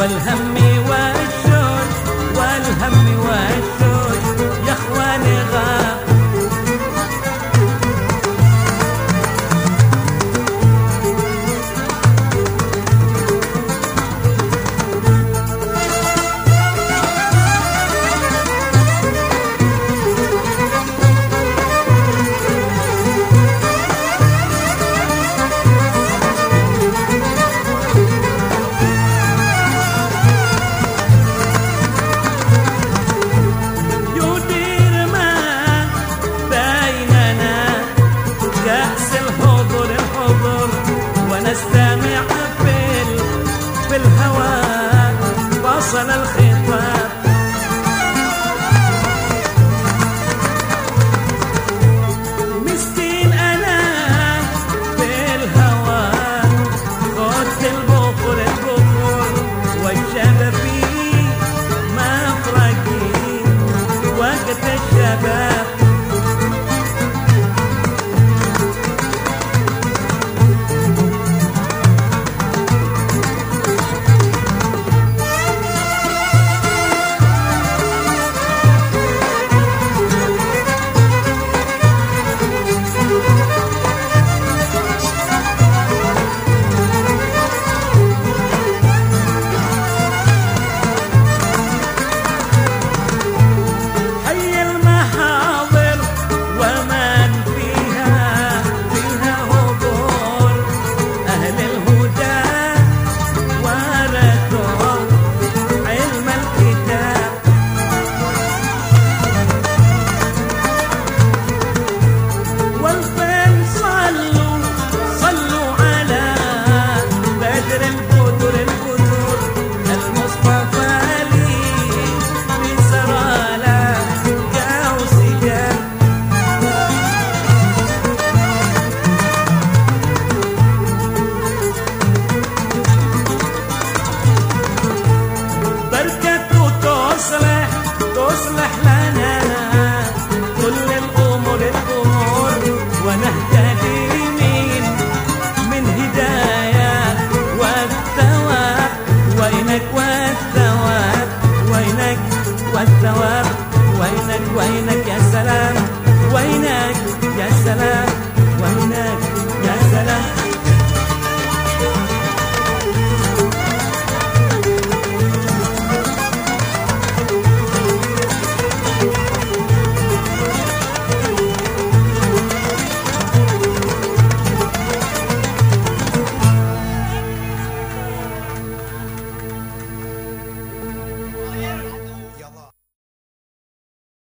راسه يدور والهم واسمح لنا كل الأمور الأمور ونهتدي من من هدايا والثواب وينك والثواب وينك والثواب وينك وينك يا سلام وينك يا سلام وينك يا سلام.